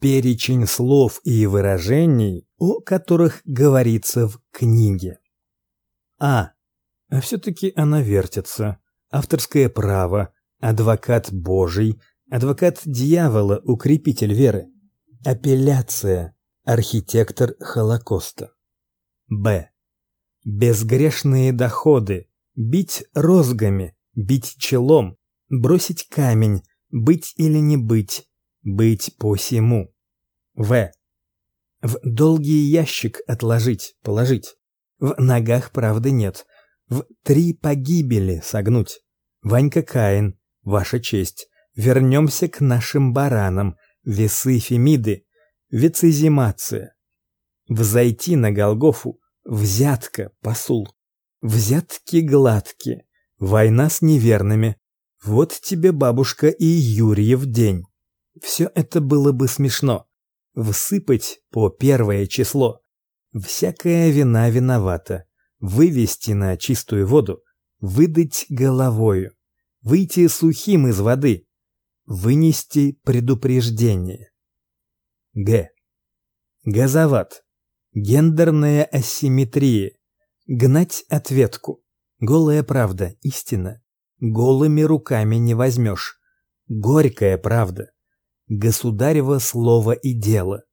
перечень слов и выражений, о которых говорится в книге. А. А все-таки она вертится. Авторское право, адвокат Божий, адвокат дьявола, укрепитель веры, апелляция, архитектор Холокоста. Б. Безгрешные доходы, бить розгами, бить челом, бросить камень, быть или не быть, быть посему. В. В долгий ящик отложить, положить. В ногах правды нет. В три погибели согнуть. Ванька Каин, ваша честь. Вернемся к нашим баранам. Весы Фемиды. Вицезимация. Взойти на Голгофу. Взятка, посул. Взятки гладкие. Война с неверными. Вот тебе бабушка и Юрьев день. Все это было бы смешно. Всыпать по первое число. Всякая вина виновата. Вывести на чистую воду. Выдать головою. Выйти сухим из воды. Вынести предупреждение. Г. Газоват. Гендерная асимметрия. Гнать ответку. Голая правда, истина. Голыми руками не возьмешь. Горькая правда государево слово и дело,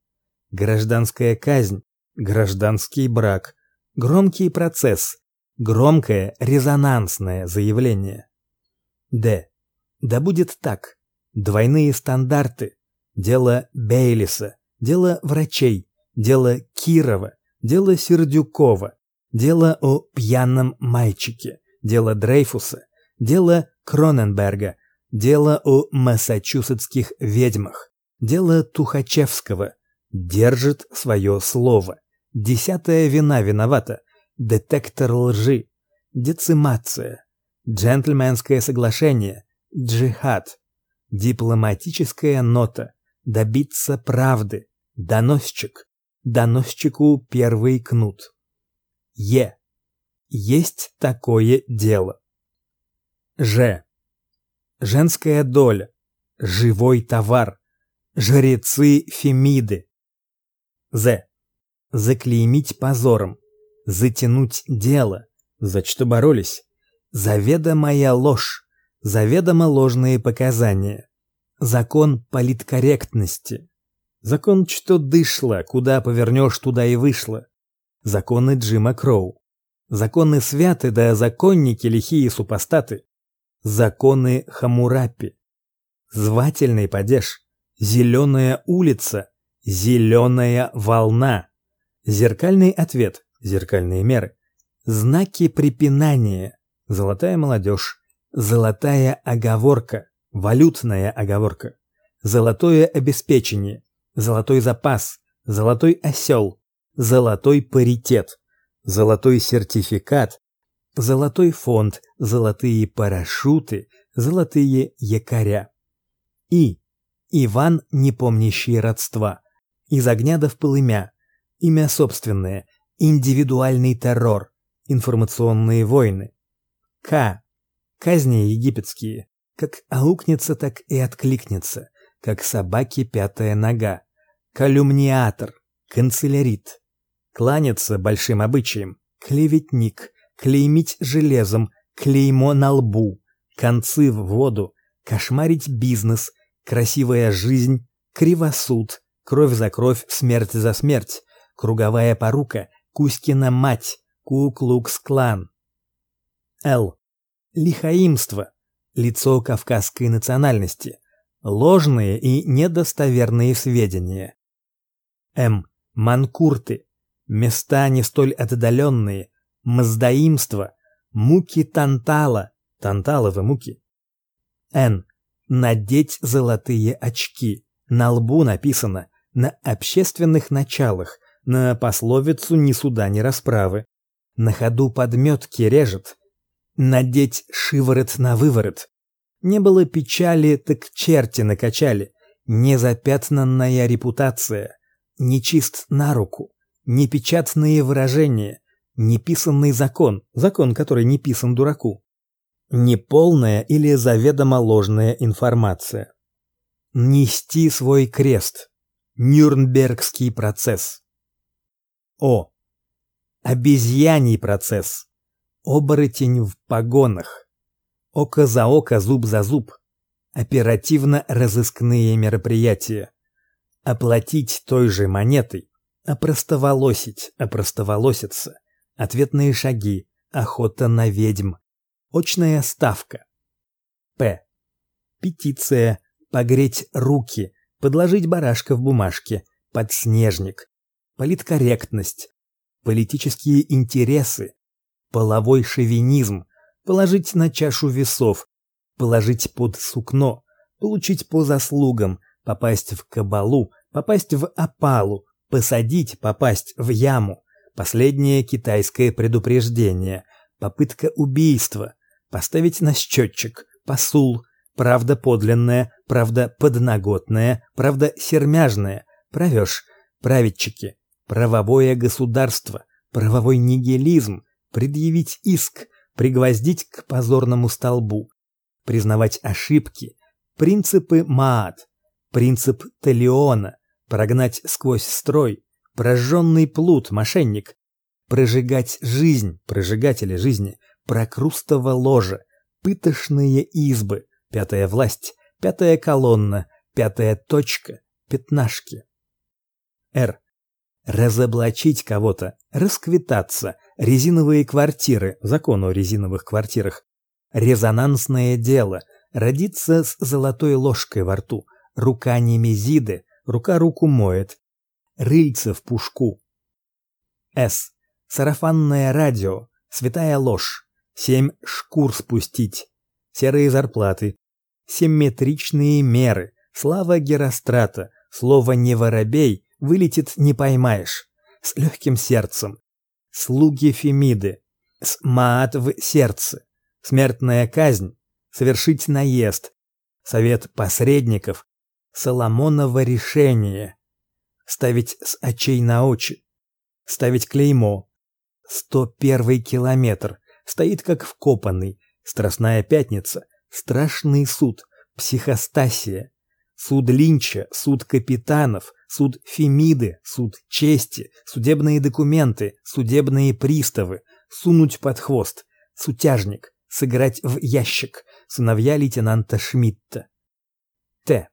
гражданская казнь, гражданский брак, громкий процесс, громкое резонансное заявление. Д. Да будет так. Двойные стандарты. Дело Бейлиса, дело врачей, дело Кирова, дело Сердюкова, дело о пьяном мальчике, дело Дрейфуса, дело Кроненберга, Дело о массачусетских ведьмах. Дело Тухачевского. Держит свое слово. Десятая вина виновата. Детектор лжи. Децимация. Джентльменское соглашение. Джихад. Дипломатическая нота. Добиться правды. Доносчик. Доносчику первый кнут. Е. Есть такое дело. Ж. Женская доля, живой товар, жрецы Фемиды. З. Заклеймить позором, затянуть дело, за что боролись. Заведомая ложь, заведомо ложные показания. Закон политкорректности. Закон, что дышло, куда повернешь, туда и вышло. Законы Джима Кроу. Законы святы, да законники лихие супостаты. Законы Хамурапи. Звательный падеж. Зеленая улица. Зеленая волна. Зеркальный ответ. Зеркальные меры. Знаки препинания. Золотая молодежь. Золотая оговорка. Валютная оговорка. Золотое обеспечение. Золотой запас. Золотой осел. Золотой паритет. Золотой сертификат золотой фонд, золотые парашюты, золотые якоря. И Иван, не помнящий родства, из огня до в полымя, имя собственное, индивидуальный террор, информационные войны. К. Казни египетские, как аукнется, так и откликнется, как собаки пятая нога. Калюмниатор, канцелярит, кланяться большим обычаем, клеветник, клеймить железом, клеймо на лбу, концы в воду, кошмарить бизнес, красивая жизнь, кривосуд, кровь за кровь, смерть за смерть, круговая порука, Кузькина мать, Ку-клукс-клан. Л. Лихаимство, лицо кавказской национальности, ложные и недостоверные сведения. М. Манкурты, места не столь отдаленные, маздаимство, муки Тантала, Танталовы муки. Н. Надеть золотые очки. На лбу написано «на общественных началах», на пословицу «ни суда, ни расправы». На ходу подметки режет. Надеть шиворот на выворот. Не было печали, так черти накачали. Незапятнанная репутация. Нечист на руку. Непечатные выражения неписанный закон, закон, который не писан дураку, неполная или заведомо ложная информация. Нести свой крест, Нюрнбергский процесс. О. Обезьяний процесс. Оборотень в погонах. Око за око, зуб за зуб. Оперативно-розыскные мероприятия. Оплатить той же монетой. Опростоволосить, опростоволоситься. Ответные шаги. Охота на ведьм. Очная ставка. П. Петиция. Погреть руки. Подложить барашка в бумажке. Подснежник. Политкорректность. Политические интересы. Половой шовинизм. Положить на чашу весов. Положить под сукно. Получить по заслугам. Попасть в кабалу. Попасть в опалу. Посадить, попасть в яму. Последнее китайское предупреждение. Попытка убийства. Поставить на счетчик. Посул. Правда подлинная, правда подноготная, правда сермяжная. Правешь. Праведчики. Правовое государство. Правовой нигилизм. Предъявить иск. Пригвоздить к позорному столбу. Признавать ошибки. Принципы Маат. Принцип Талиона. Прогнать сквозь строй. Прожженный плут, мошенник. Прожигать жизнь, прожигатели жизни. Прокрустово ложе. Пытошные избы пятая власть, пятая колонна, пятая точка, пятнашки. Р. Разоблачить кого-то, расквитаться, резиновые квартиры, закон о резиновых квартирах, резонансное дело, родиться с золотой ложкой во рту, рука немезиды, рука руку моет, рыльце в пушку. С. Сарафанное радио, святая ложь, семь шкур спустить, серые зарплаты, симметричные меры, слава Герострата, слово «не воробей» вылетит не поймаешь, с легким сердцем, слуги Фемиды, с маат в сердце, смертная казнь, совершить наезд, совет посредников, Соломоново решение, ставить с очей на очи, ставить клеймо, сто первый километр, стоит как вкопанный, Страстная пятница, страшный суд, психостасия, суд Линча, суд капитанов, суд Фемиды, суд чести, судебные документы, судебные приставы, сунуть под хвост, сутяжник, сыграть в ящик, сыновья лейтенанта Шмидта. Т.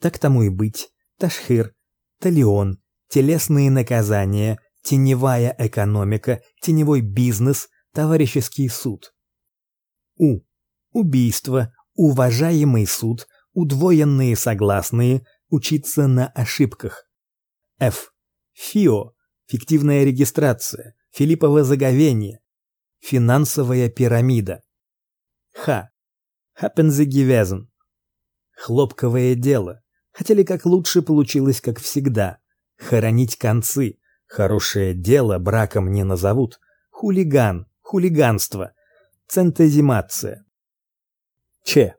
Так тому и быть. Ташхир, Талион, телесные наказания, теневая экономика, теневой бизнес, товарищеский суд. У. Убийство, уважаемый суд, удвоенные согласные, учиться на ошибках. Ф. ФИО. Фиктивная регистрация, Филиппово заговение, финансовая пирамида. Х. Хаппензегевезен. Хлопковое дело. Хотели как лучше, получилось как всегда. Хоронить концы. Хорошее дело браком не назовут. Хулиган, хулиганство. Центезимация. Ч.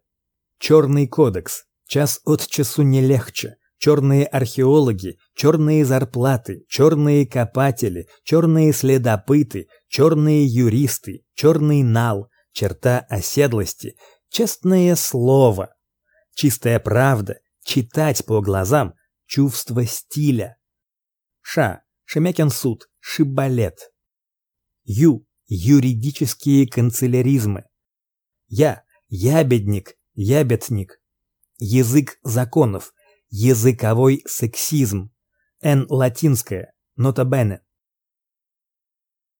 Черный кодекс. Час от часу не легче. Черные археологи, черные зарплаты, черные копатели, черные следопыты, черные юристы, черный нал, черта оседлости, честное слово, чистая правда, читать по глазам, чувство стиля. Ша. Шемякин суд, шибалет. Ю юридические канцеляризмы. Я ябедник, ябедник. Язык законов, языковой сексизм. Н латинское, нота бене.